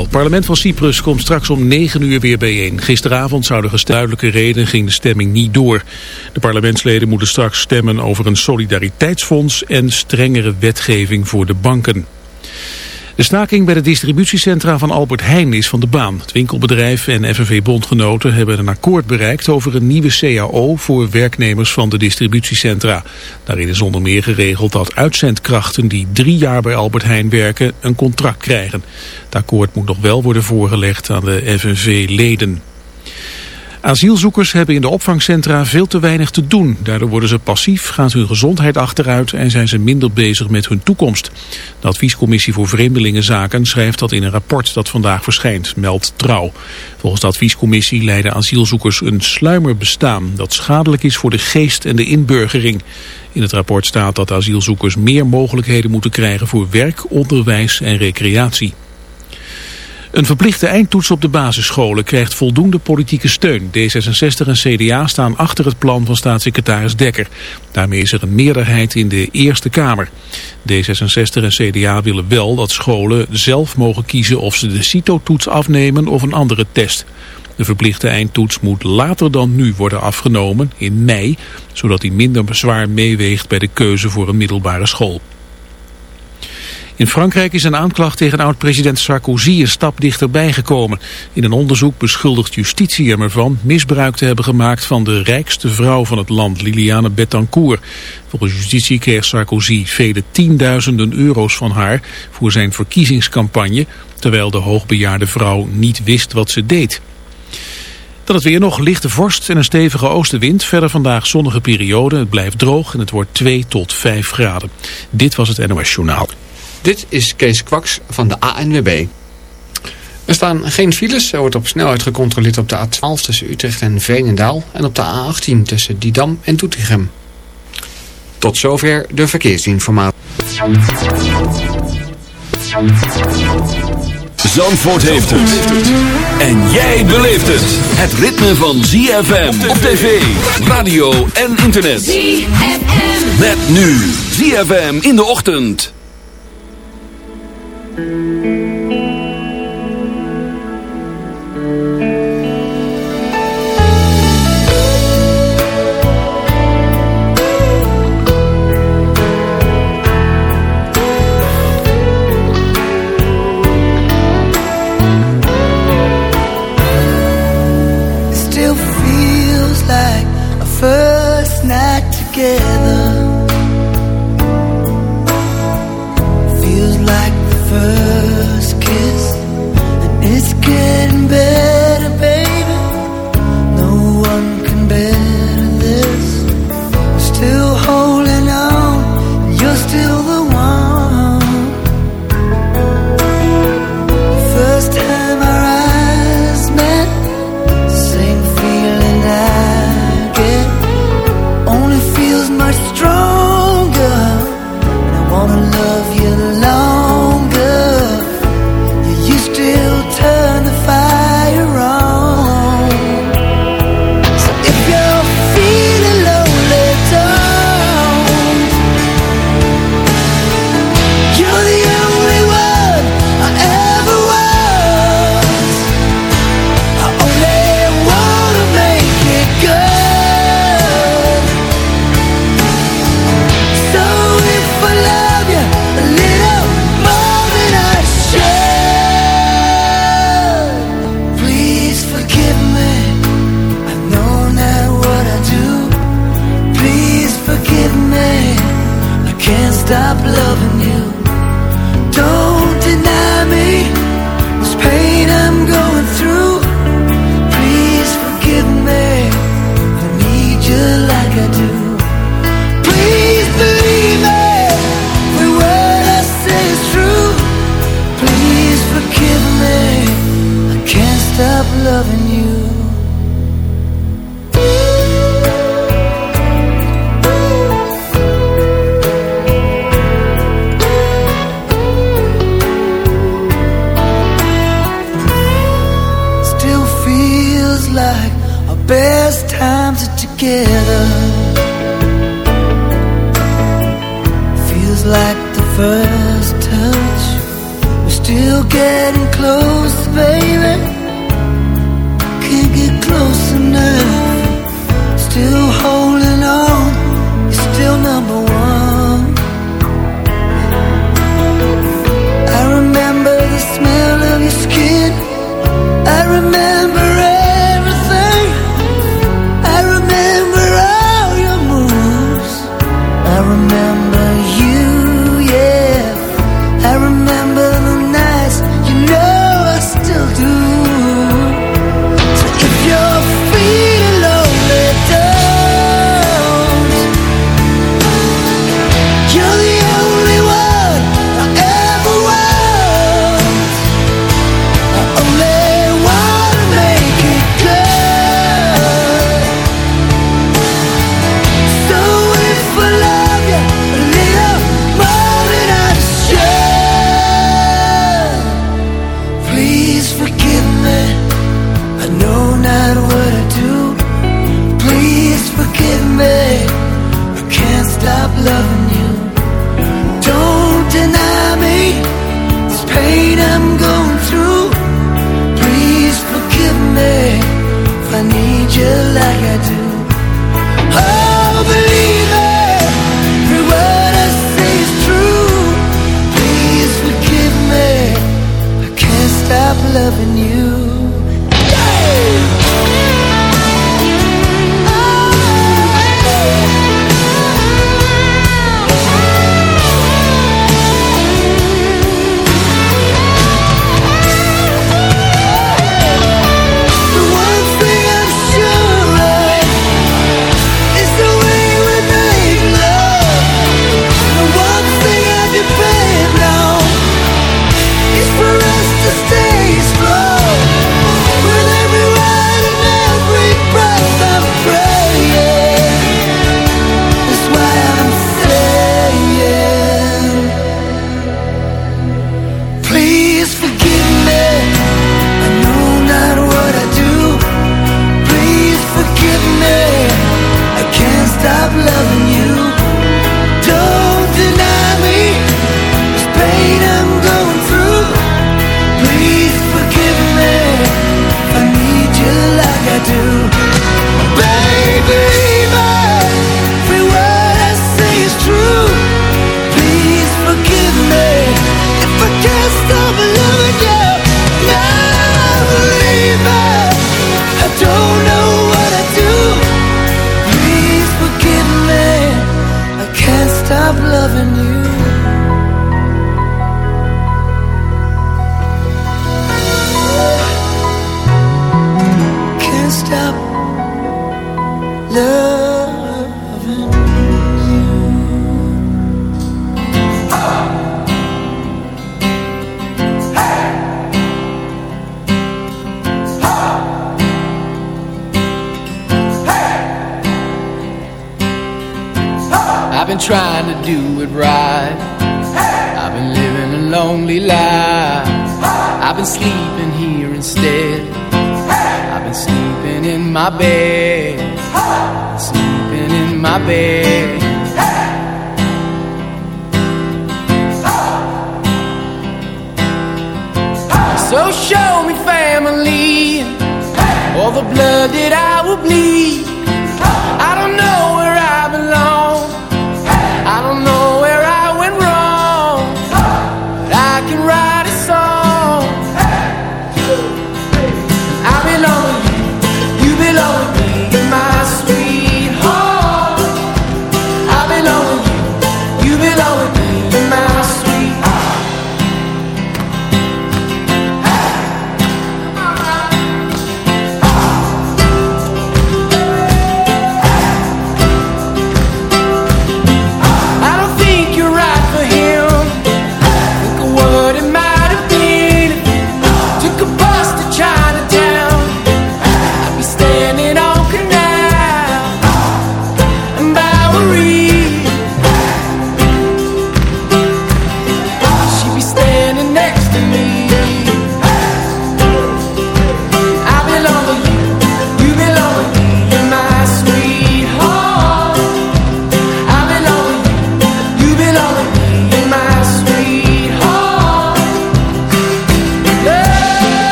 Het parlement van Cyprus komt straks om 9 uur weer bijeen. Gisteravond zou de duidelijke reden ging de stemming niet door. De parlementsleden moeten straks stemmen over een solidariteitsfonds en strengere wetgeving voor de banken. De staking bij de distributiecentra van Albert Heijn is van de baan. Het winkelbedrijf en FNV-bondgenoten hebben een akkoord bereikt over een nieuwe CAO voor werknemers van de distributiecentra. Daarin is onder meer geregeld dat uitzendkrachten die drie jaar bij Albert Heijn werken een contract krijgen. Het akkoord moet nog wel worden voorgelegd aan de FNV-leden. Asielzoekers hebben in de opvangcentra veel te weinig te doen. Daardoor worden ze passief, gaat hun gezondheid achteruit en zijn ze minder bezig met hun toekomst. De adviescommissie voor Vreemdelingenzaken schrijft dat in een rapport dat vandaag verschijnt, meldt Trouw. Volgens de adviescommissie leiden asielzoekers een sluimerbestaan dat schadelijk is voor de geest en de inburgering. In het rapport staat dat asielzoekers meer mogelijkheden moeten krijgen voor werk, onderwijs en recreatie. Een verplichte eindtoets op de basisscholen krijgt voldoende politieke steun. D66 en CDA staan achter het plan van staatssecretaris Dekker. Daarmee is er een meerderheid in de Eerste Kamer. D66 en CDA willen wel dat scholen zelf mogen kiezen of ze de CITO-toets afnemen of een andere test. De verplichte eindtoets moet later dan nu worden afgenomen, in mei, zodat die minder bezwaar meeweegt bij de keuze voor een middelbare school. In Frankrijk is een aanklacht tegen oud-president Sarkozy een stap dichterbij gekomen. In een onderzoek beschuldigt justitie hem ervan misbruik te hebben gemaakt van de rijkste vrouw van het land, Liliane Bettencourt. Volgens justitie kreeg Sarkozy vele tienduizenden euro's van haar voor zijn verkiezingscampagne, terwijl de hoogbejaarde vrouw niet wist wat ze deed. Dan het weer nog lichte vorst en een stevige oostenwind. Verder vandaag zonnige periode. Het blijft droog en het wordt 2 tot 5 graden. Dit was het NOS Journaal. Dit is Kees Kwaks van de ANWB. Er staan geen files. Er wordt op snelheid gecontroleerd op de A12 tussen Utrecht en Veenendaal. En op de A18 tussen Didam en Doetinchem. Tot zover de verkeersinformatie. Zandvoort heeft het. En jij beleeft het. Het ritme van ZFM op tv, radio en internet. ZFM. Met nu ZFM in de ochtend. Like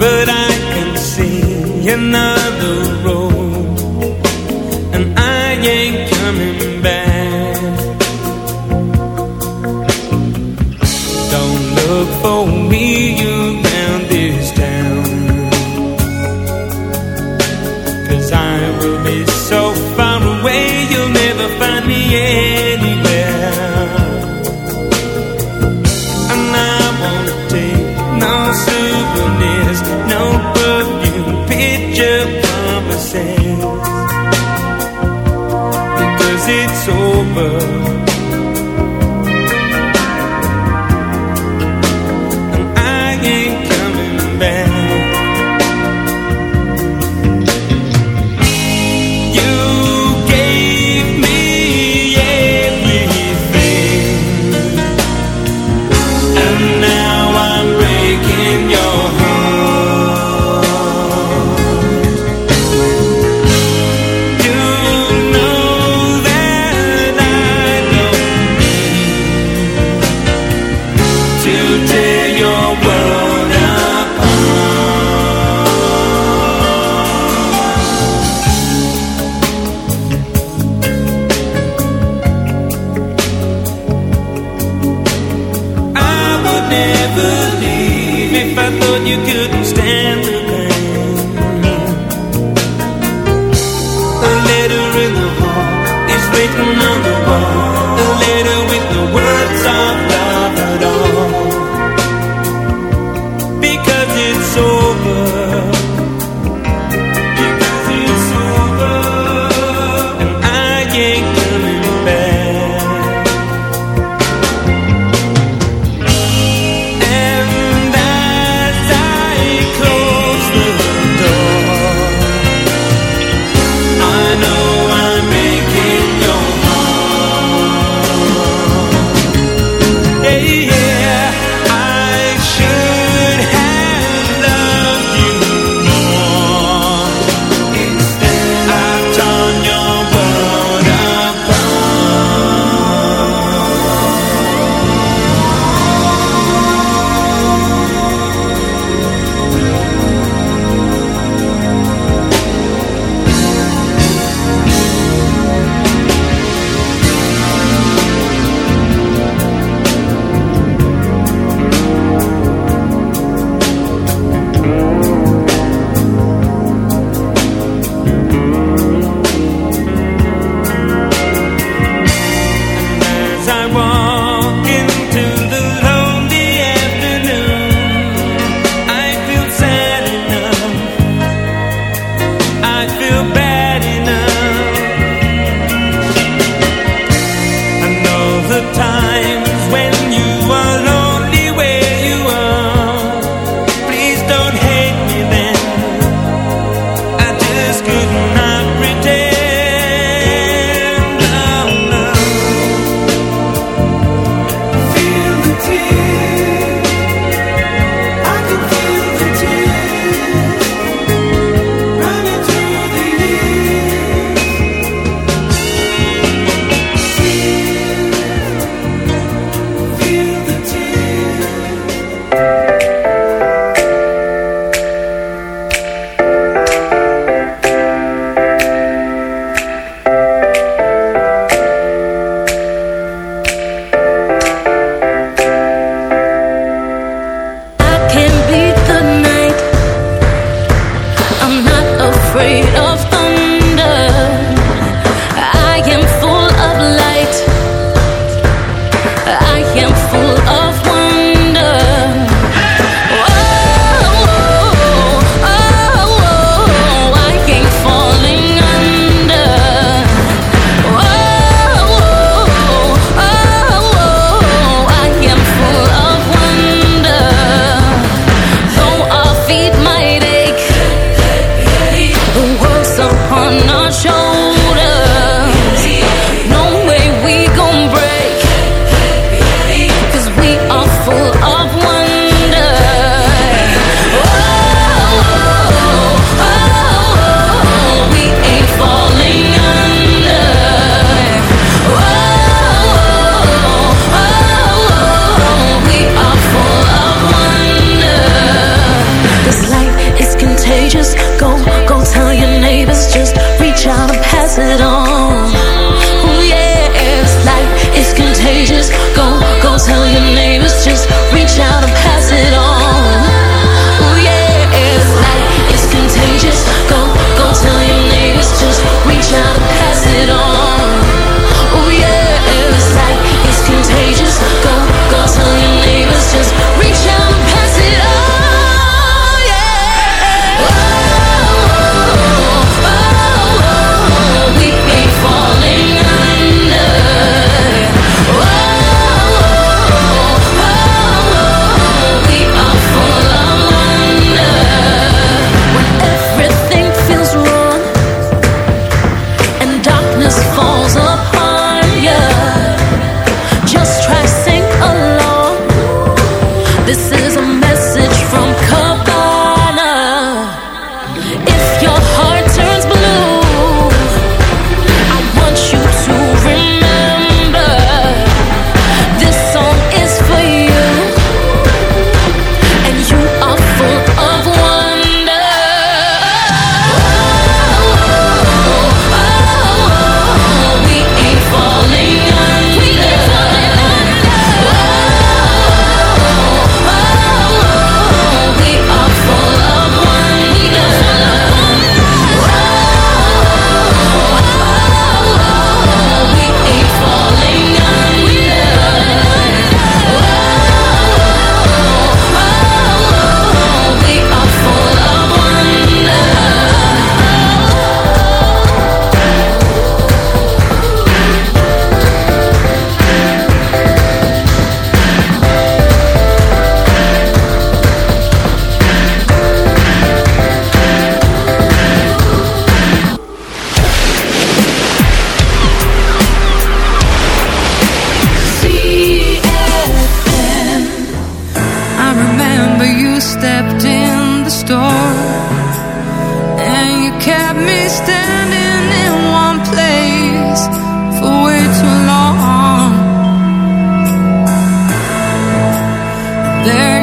But I can see another road,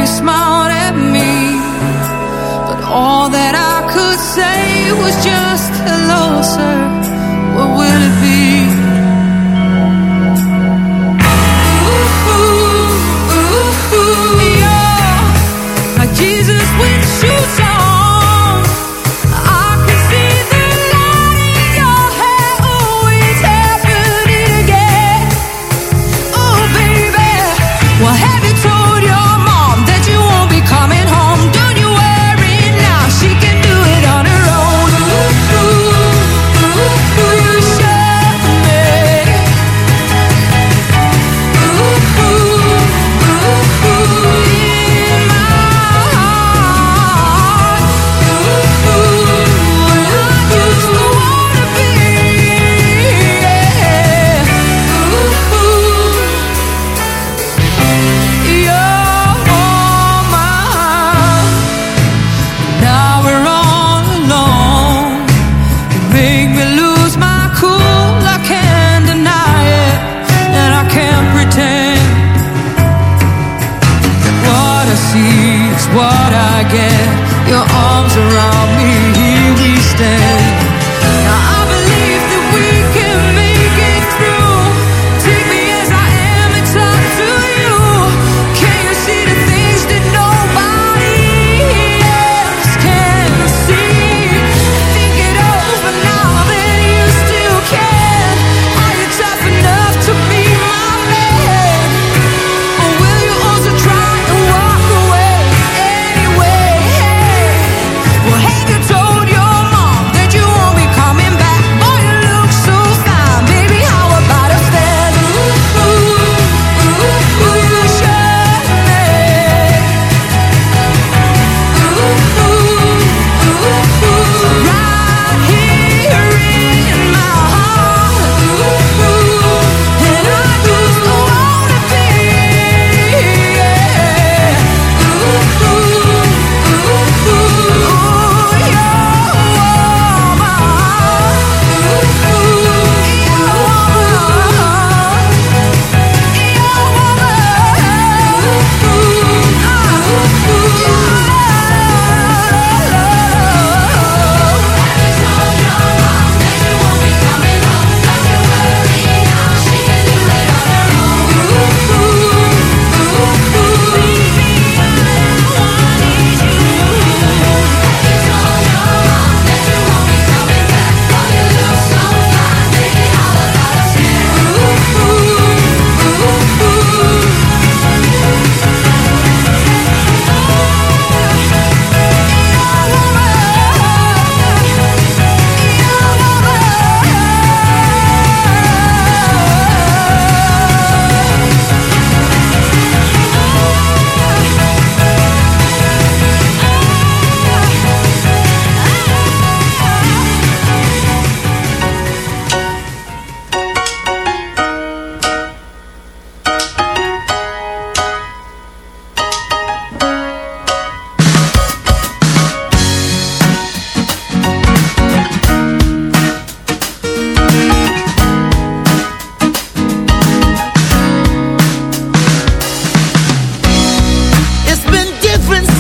smiled at me But all that I could say was just Hello, sir, what will it be?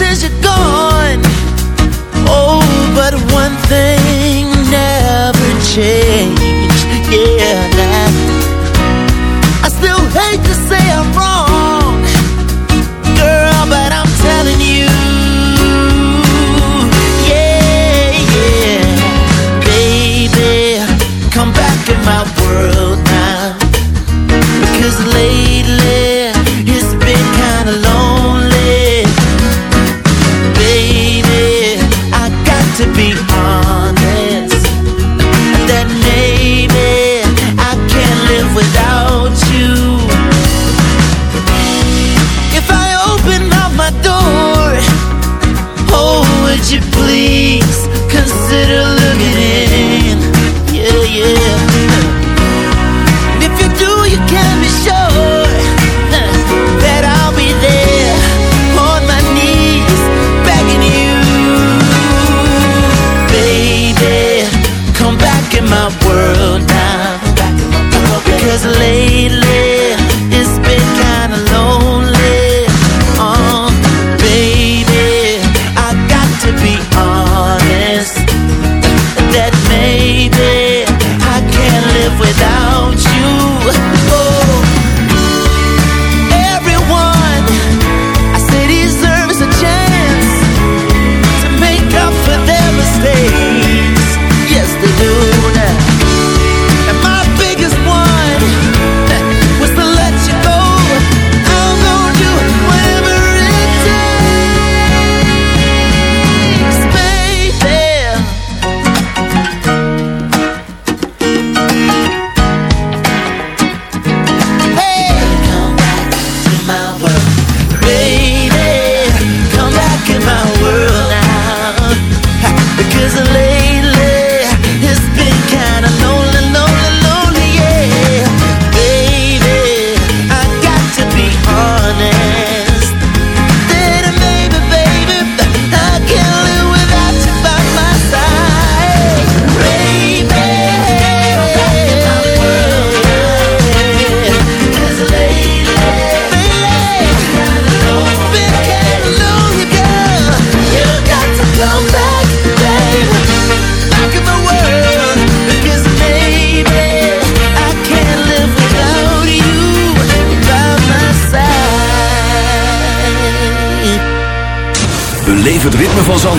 as you go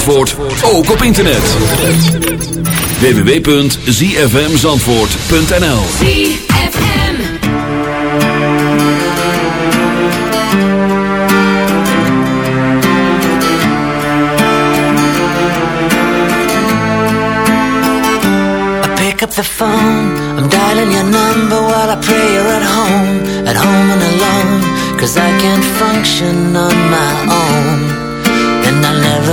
Zandvoort ook op internet. www.zfmzandvoort.nl ZFM I pick up the phone. I'm dialing your number while I pray you're at home. At home and alone. Cause I can't function on my own.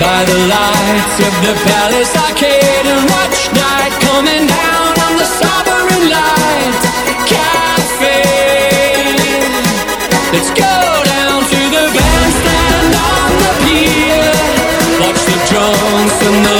by the lights of the Palace Arcade and watch night coming down on the Sovereign Light Cafe. Let's go down to the bandstand on the pier. Watch the drunks and the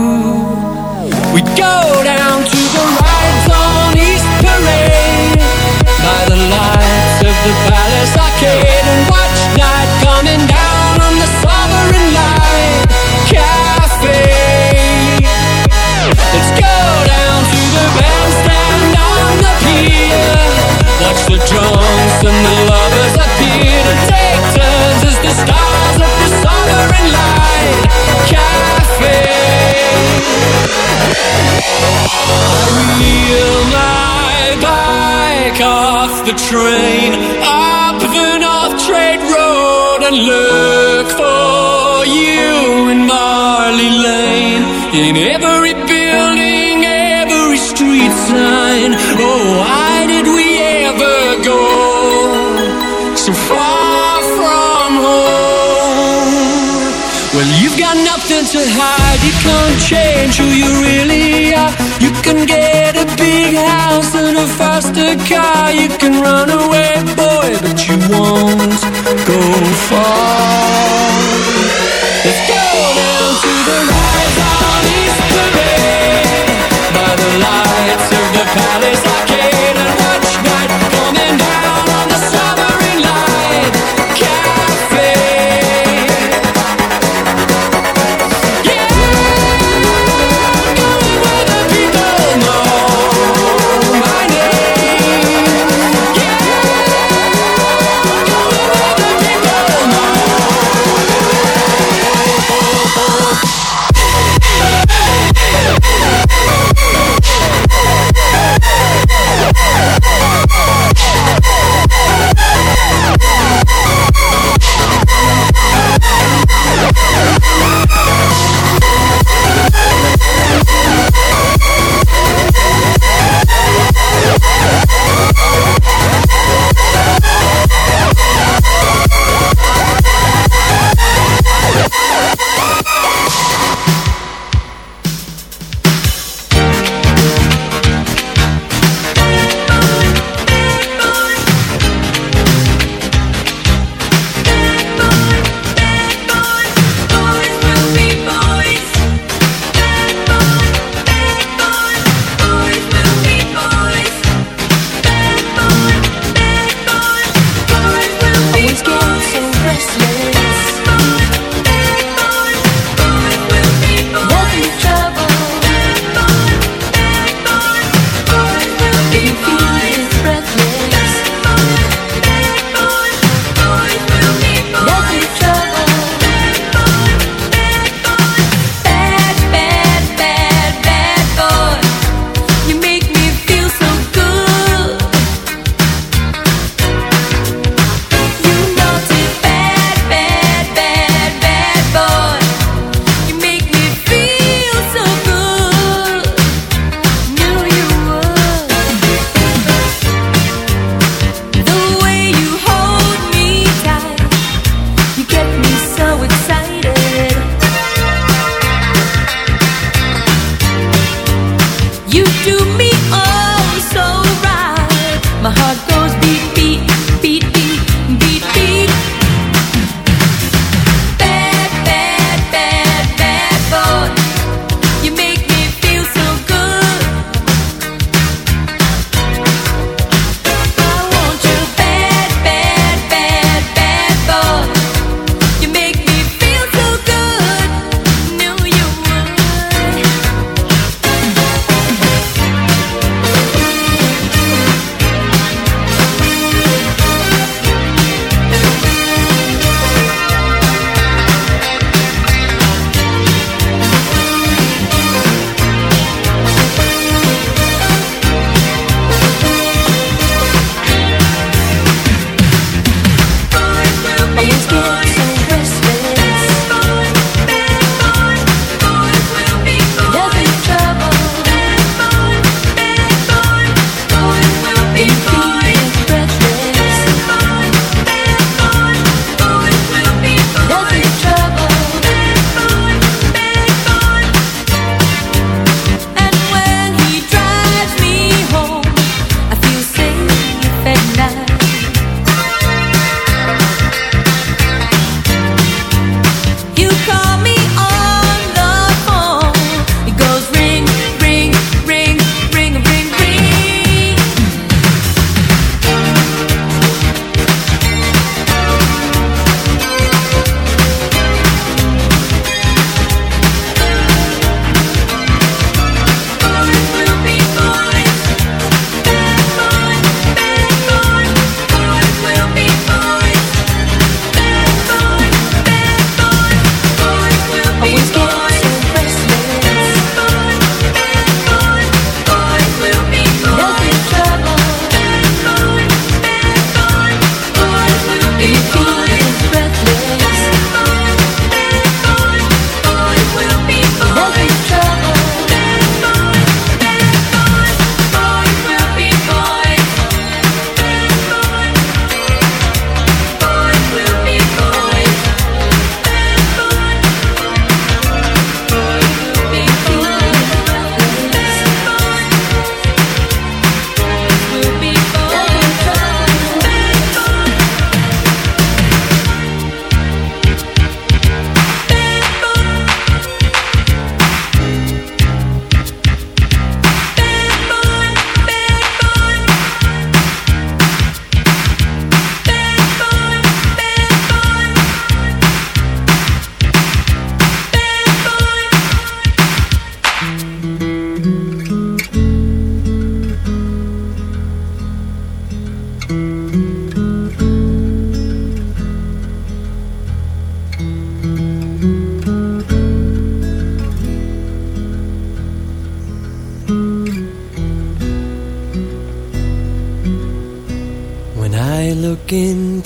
The drums and the lovers appear to take turns as the stars of the Sovereign Light Cafe. Wheel my bike off the train up the North Trade Road and look for you in Marley Lane. In every building, every street sign. Oh, why nothing to hide. You can't change who you really are. You can get a big house and a faster car. You can run away, boy, but you won't go far.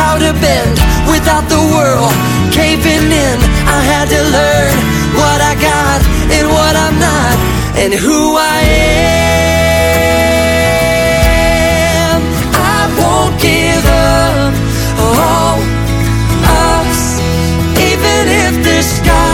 how to bend without the world caving in. I had to learn what I got and what I'm not, and who I am. I won't give up on us, even if the skies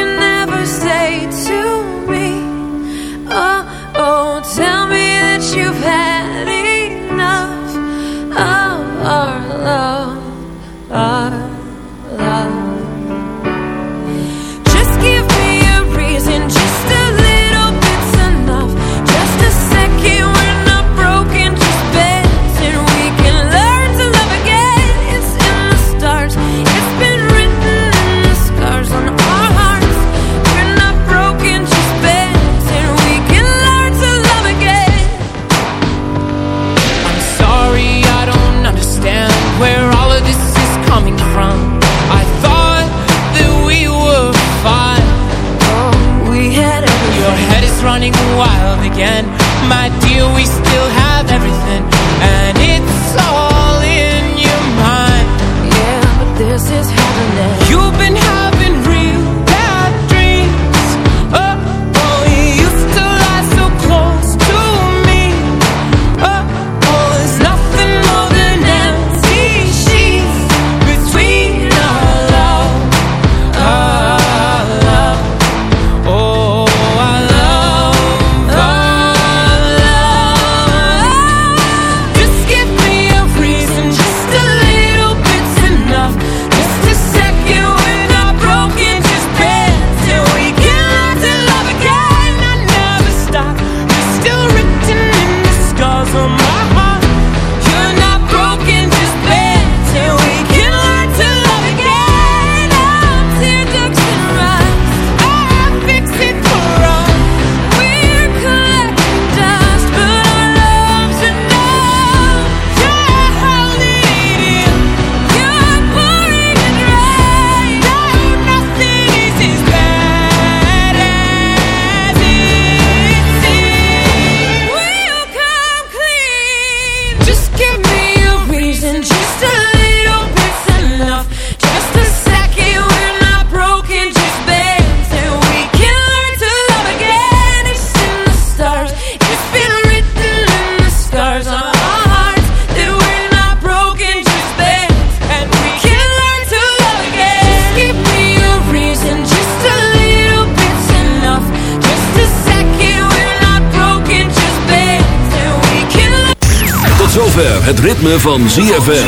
van ZFM.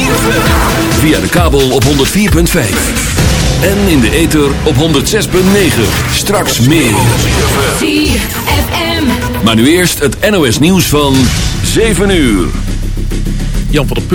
Via de kabel op 104.5. En in de ether op 106.9. Straks meer. ZFM. Maar nu eerst het NOS nieuws van 7 uur. Jan van der Put.